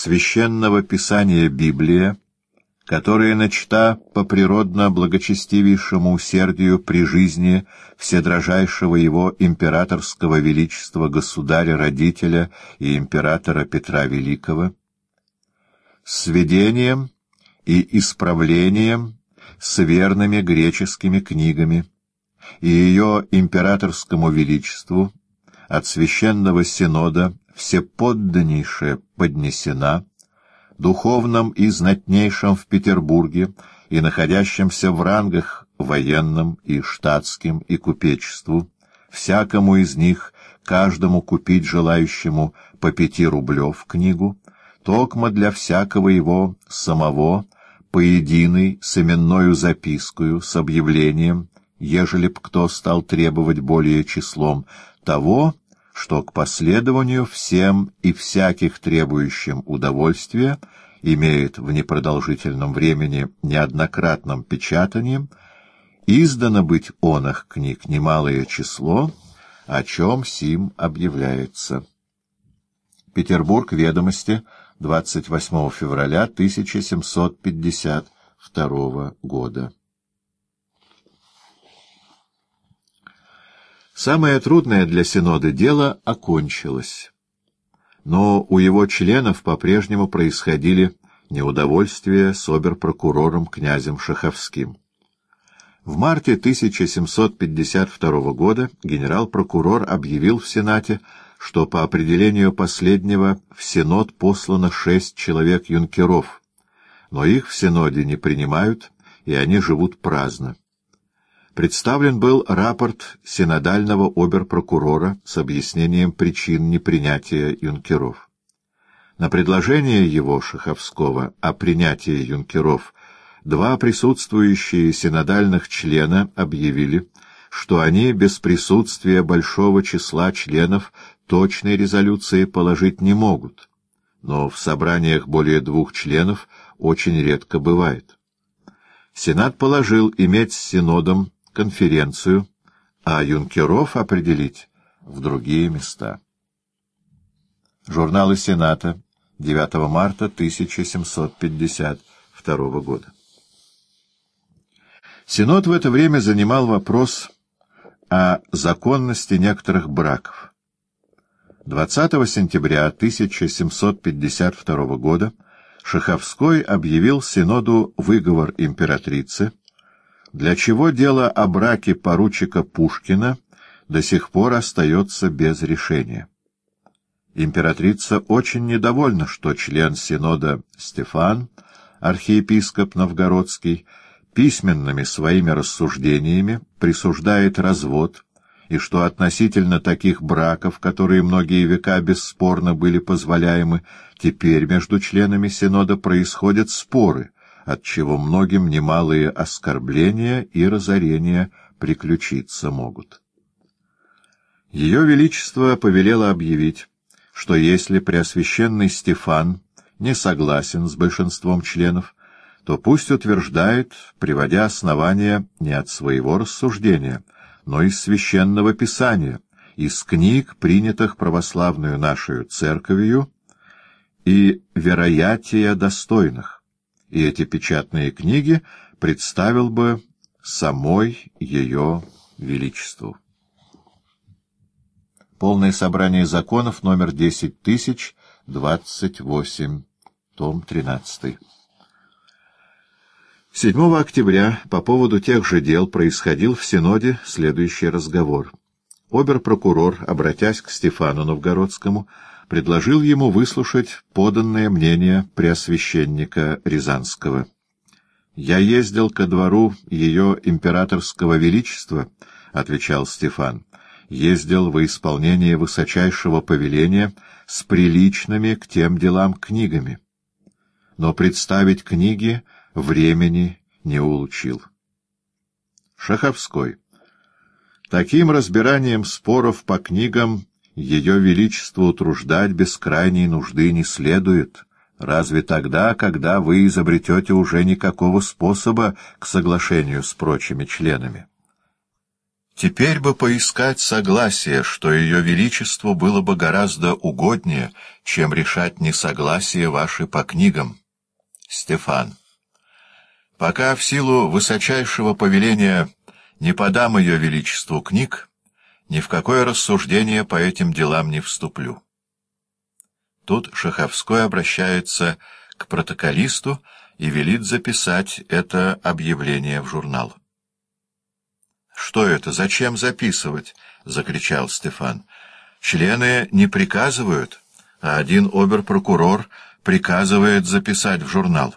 священного писания Библия, которая начата по природно благочестивейшему усердию при жизни вседрожайшего его императорского величества государя-родителя и императора Петра Великого, с сведением и исправлением с верными греческими книгами, и ее императорскому величеству от священного синода всеподданнейше поднесена, духовном и знатнейшем в Петербурге и находящемся в рангах военном и штатским и купечеству, всякому из них, каждому купить желающему по пяти рублев книгу, токмо для всякого его самого, поединой с именною запискою, с объявлением, ежели б кто стал требовать более числом, того, что к последованию всем и всяких требующим удовольствия имеет в непродолжительном времени неоднократным печатанием, издано быть онах книг немалое число, о чем сим объявляется. Петербург, Ведомости, 28 февраля 1752 года. Самое трудное для Синода дело окончилось. Но у его членов по-прежнему происходили неудовольствия с оберпрокурором князем Шаховским. В марте 1752 года генерал-прокурор объявил в Сенате, что по определению последнего в Сенод послано шесть человек-юнкеров, но их в Сеноде не принимают, и они живут праздно представлен был рапорт синодального оберпрокурора с объяснением причин непринятия юнкеров. На предложение его, Шаховского, о принятии юнкеров два присутствующие синодальных члена объявили, что они без присутствия большого числа членов точной резолюции положить не могут, но в собраниях более двух членов очень редко бывает. Сенат положил иметь с Синодом конференцию, а юнкеров определить в другие места. Журналы Сената, 9 марта 1752 года. Сенат в это время занимал вопрос о законности некоторых браков. 20 сентября 1752 года Шаховской объявил Синоду выговор императрицы, для чего дело о браке поручика Пушкина до сих пор остается без решения. Императрица очень недовольна, что член Синода Стефан, архиепископ Новгородский, письменными своими рассуждениями присуждает развод, и что относительно таких браков, которые многие века бесспорно были позволяемы, теперь между членами Синода происходят споры — отчего многим немалые оскорбления и разорения приключиться могут. Ее Величество повелело объявить, что если Преосвященный Стефан не согласен с большинством членов, то пусть утверждает, приводя основания не от своего рассуждения, но из Священного Писания, из книг, принятых православную нашу церковью, и вероятия достойных и эти печатные книги представил бы самой ее величеству. Полное собрание законов, номер 10028, том 13. 7 октября по поводу тех же дел происходил в Синоде следующий разговор. Обер-прокурор, обратясь к Стефану Новгородскому, предложил ему выслушать поданное мнение преосвященника Рязанского. «Я ездил ко двору ее императорского величества», — отвечал Стефан, — «ездил во исполнение высочайшего повеления с приличными к тем делам книгами. Но представить книги времени не улучил». Шаховской. Таким разбиранием споров по книгам ее Величество утруждать без крайней нужды не следует, разве тогда, когда вы изобретете уже никакого способа к соглашению с прочими членами. Теперь бы поискать согласие, что ее величеству было бы гораздо угоднее, чем решать несогласие ваши по книгам. Стефан. Пока в силу высочайшего повеления не подам ее величеству книг, ни в какое рассуждение по этим делам не вступлю. Тут Шаховской обращается к протоколисту и велит записать это объявление в журнал. «Что это? Зачем записывать?» — закричал Стефан. «Члены не приказывают, а один обер-прокурор приказывает записать в журнал».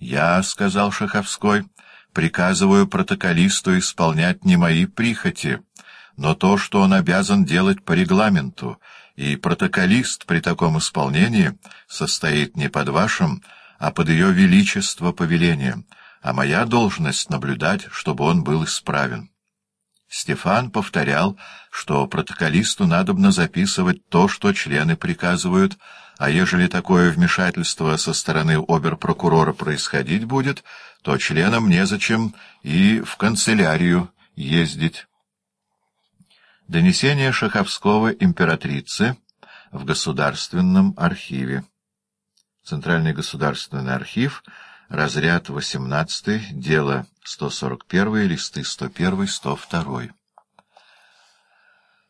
«Я, — сказал Шаховской, — приказываю протоколисту исполнять не мои прихоти, но то, что он обязан делать по регламенту, и протоколист при таком исполнении состоит не под вашим, а под ее величество повелением, а моя должность — наблюдать, чтобы он был исправен. Стефан повторял, что протоколисту надобно записывать то, что члены приказывают, а ежели такое вмешательство со стороны оберпрокурора происходить будет, то членам незачем и в канцелярию ездить. Донесение Шаховского императрицы в Государственном архиве. Центральный государственный архив, разряд 18, дело 141, листы 101-102.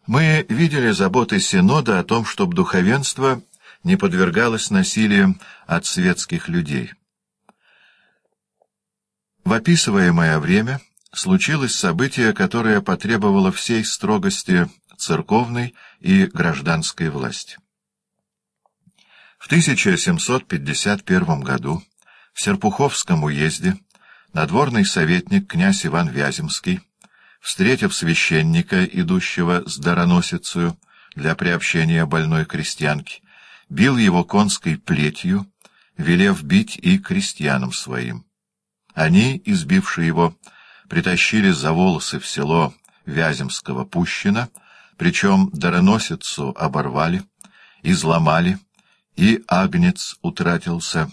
Мы видели заботы Синода о том, чтобы духовенство не подвергалось насилию от светских людей. В описываемое время случилось событие, которое потребовало всей строгости церковной и гражданской власти. В 1751 году в Серпуховском уезде надворный советник князь Иван Вяземский, встретив священника, идущего с дароносицею для приобщения больной крестьянки, бил его конской плетью, велев бить и крестьянам своим. Они, избившие его, притащили за волосы в село Вяземского Пущина, причем дароносицу оборвали, изломали, и агнец утратился.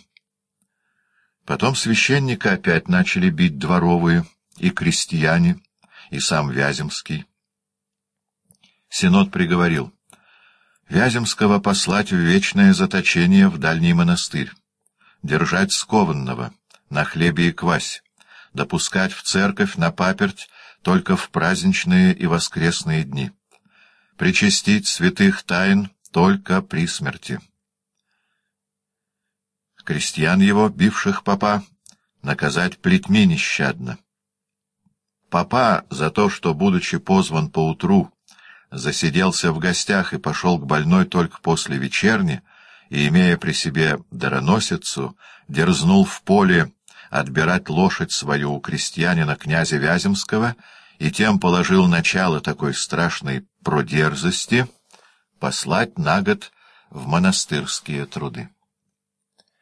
Потом священника опять начали бить дворовые и крестьяне, и сам Вяземский. Синод приговорил Вяземского послать в вечное заточение в дальний монастырь, держать скованного, на хлебе и квасе, допускать в церковь на паперть только в праздничные и воскресные дни, причастить святых тайн только при смерти крестьян его, бивших папа, наказать плетьми нещадно. Папа за то, что, будучи позван поутру, засиделся в гостях и пошел к больной только после вечерни, и, имея при себе дароносицу, дерзнул в поле отбирать лошадь свою у крестьянина князя Вяземского и тем положил начало такой страшной продерзости послать на год в монастырские труды.